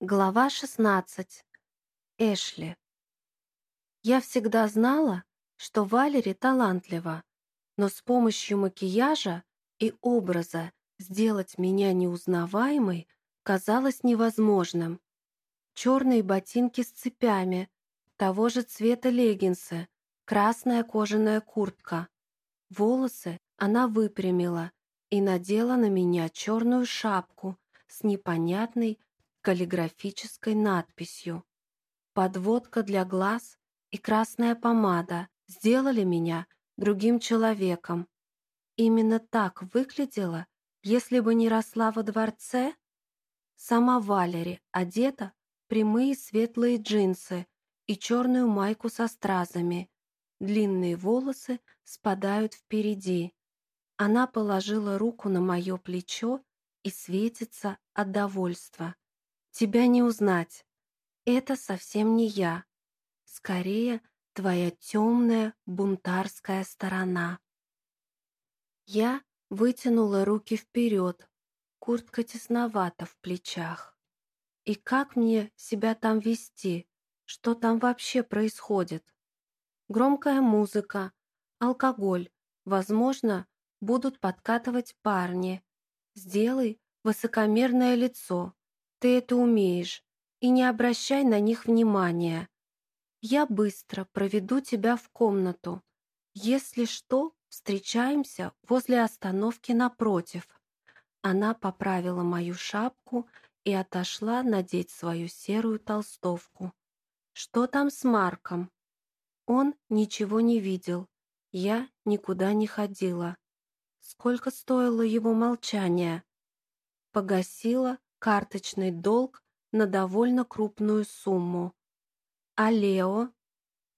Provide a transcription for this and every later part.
Глава 16. Эшли. Я всегда знала, что Валери талантлива, но с помощью макияжа и образа сделать меня неузнаваемой казалось невозможным. Черные ботинки с цепями, того же цвета леггинсы, красная кожаная куртка. Волосы она выпрямила и надела на меня черную шапку с непонятной каллиграфической надписью. Подводка для глаз и красная помада сделали меня другим человеком. Именно так выглядела, если бы не росла во дворце. Сама Валери одета в прямые светлые джинсы и черную майку со стразами. Длинные волосы спадают впереди. Она положила руку на мое плечо и светится от довольства. Тебя не узнать. Это совсем не я. Скорее, твоя темная бунтарская сторона. Я вытянула руки вперед. Куртка тесновата в плечах. И как мне себя там вести? Что там вообще происходит? Громкая музыка, алкоголь. Возможно, будут подкатывать парни. Сделай высокомерное лицо. Ты это умеешь, и не обращай на них внимания. Я быстро проведу тебя в комнату. Если что, встречаемся возле остановки напротив». Она поправила мою шапку и отошла надеть свою серую толстовку. «Что там с Марком?» Он ничего не видел. Я никуда не ходила. Сколько стоило его молчание? Погасила карточный долг на довольно крупную сумму. А Лео?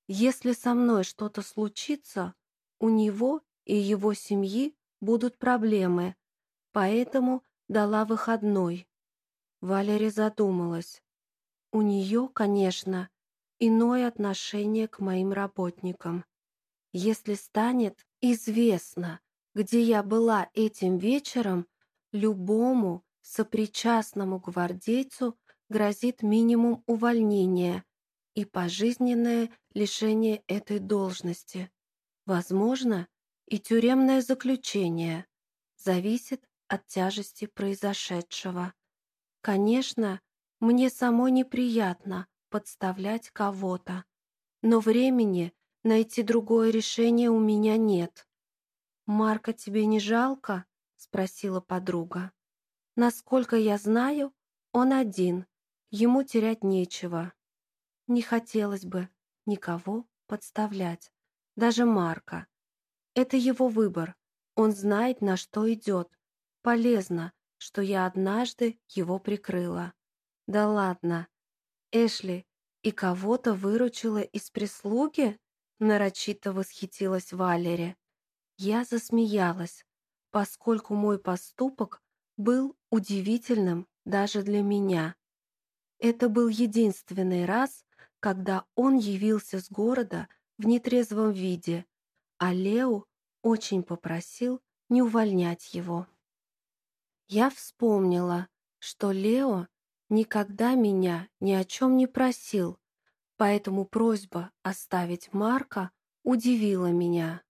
Если со мной что-то случится, у него и его семьи будут проблемы, поэтому дала выходной. Валерия задумалась. У нее, конечно, иное отношение к моим работникам. Если станет известно, где я была этим вечером, любому сопричастному гвардейцу грозит минимум увольнения и пожизненное лишение этой должности. Возможно, и тюремное заключение. Зависит от тяжести произошедшего. Конечно, мне самой неприятно подставлять кого-то, но времени найти другое решение у меня нет. «Марка тебе не жалко?» — спросила подруга. Насколько я знаю, он один, ему терять нечего. Не хотелось бы никого подставлять, даже Марка. Это его выбор, он знает, на что идет. Полезно, что я однажды его прикрыла. Да ладно. Эшли, и кого-то выручила из прислуги? Нарочито восхитилась Валери. Я засмеялась, поскольку мой поступок был удивительным даже для меня. Это был единственный раз, когда он явился с города в нетрезвом виде, а Лео очень попросил не увольнять его. Я вспомнила, что Лео никогда меня ни о чем не просил, поэтому просьба оставить Марка удивила меня.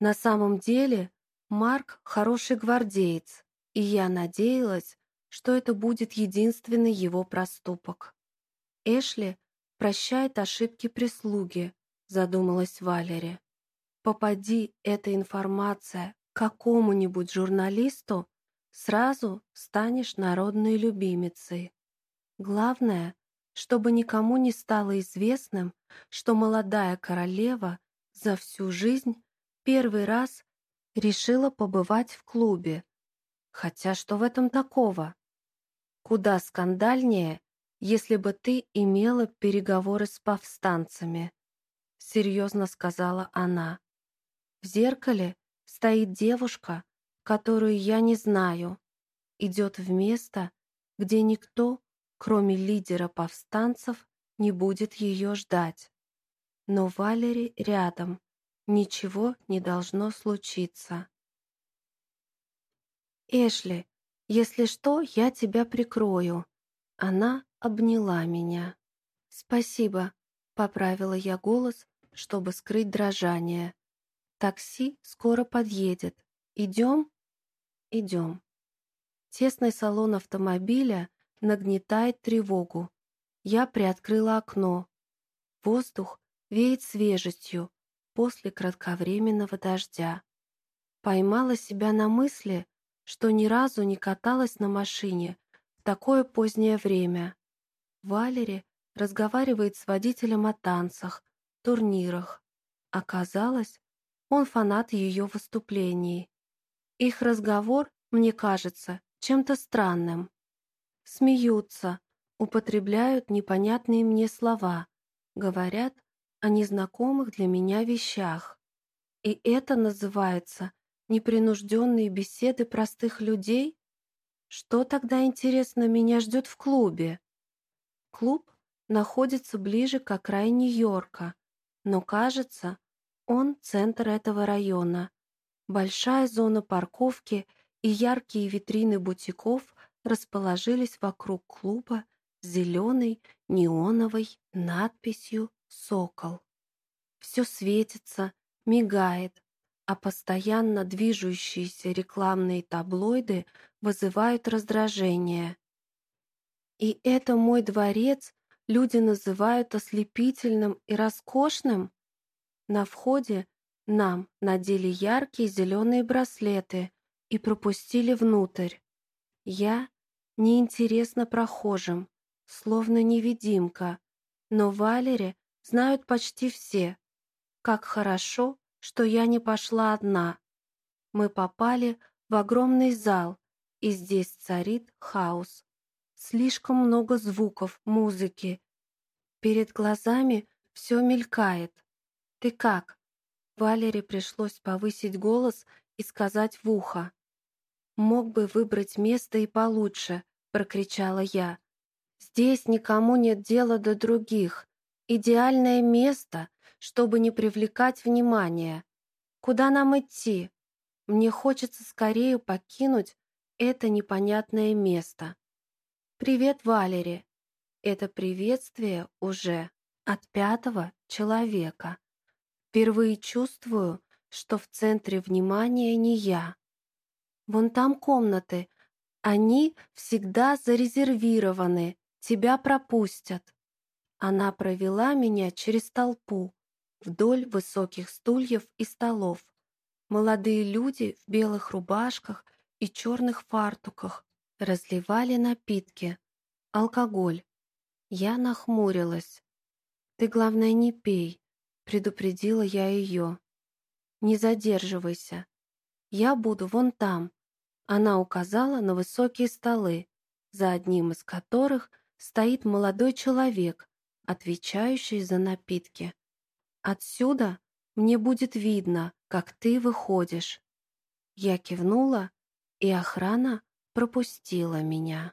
На самом деле Марк хороший гвардеец, и я надеялась, что это будет единственный его проступок. Эшли прощает ошибки прислуги, задумалась Валери. Попади эта информация какому-нибудь журналисту, сразу станешь народной любимицей. Главное, чтобы никому не стало известным, что молодая королева за всю жизнь первый раз решила побывать в клубе, Хотя что в этом такого? Куда скандальнее, если бы ты имела переговоры с повстанцами, серьезно сказала она. В зеркале стоит девушка, которую я не знаю, идет в место, где никто, кроме лидера повстанцев, не будет ее ждать. Но Валери рядом, ничего не должно случиться. «Эшли, если что, я тебя прикрою». Она обняла меня. «Спасибо», — поправила я голос, чтобы скрыть дрожание. «Такси скоро подъедет. Идем?» «Идем». Тесный салон автомобиля нагнетает тревогу. Я приоткрыла окно. Воздух веет свежестью после кратковременного дождя. Поймала себя на мысли, что ни разу не каталась на машине в такое позднее время. Валери разговаривает с водителем о танцах, турнирах. Оказалось, он фанат ее выступлений. Их разговор, мне кажется, чем-то странным. Смеются, употребляют непонятные мне слова, говорят о незнакомых для меня вещах. И это называется непринужденные беседы простых людей? Что тогда, интересно, меня ждет в клубе? Клуб находится ближе к окраине Нью-Йорка, но, кажется, он центр этого района. Большая зона парковки и яркие витрины бутиков расположились вокруг клуба с зеленой неоновой надписью «Сокол». Все светится, мигает, а постоянно движущиеся рекламные таблоиды вызывают раздражение. И это мой дворец люди называют ослепительным и роскошным? На входе нам надели яркие зеленые браслеты и пропустили внутрь. Я неинтересна прохожим, словно невидимка, но Валере знают почти все. Как хорошо, что я не пошла одна. Мы попали в огромный зал, и здесь царит хаос. Слишком много звуков, музыки. Перед глазами все мелькает. «Ты как?» Валере пришлось повысить голос и сказать в ухо. «Мог бы выбрать место и получше», — прокричала я. «Здесь никому нет дела до других. Идеальное место, чтобы не привлекать внимания. Куда нам идти? Мне хочется скорее покинуть это непонятное место. «Привет, Валери!» Это приветствие уже от пятого человека. Впервые чувствую, что в центре внимания не я. Вон там комнаты. Они всегда зарезервированы. Тебя пропустят. Она провела меня через толпу, вдоль высоких стульев и столов. Молодые люди в белых рубашках и черных фартуках разливали напитки, алкоголь. Я нахмурилась. «Ты, главное, не пей», — предупредила я ее. «Не задерживайся. Я буду вон там». Она указала на высокие столы, за одним из которых стоит молодой человек, отвечающий за напитки. Отсюда мне будет видно, как ты выходишь». Я кивнула, и охрана пропустила меня.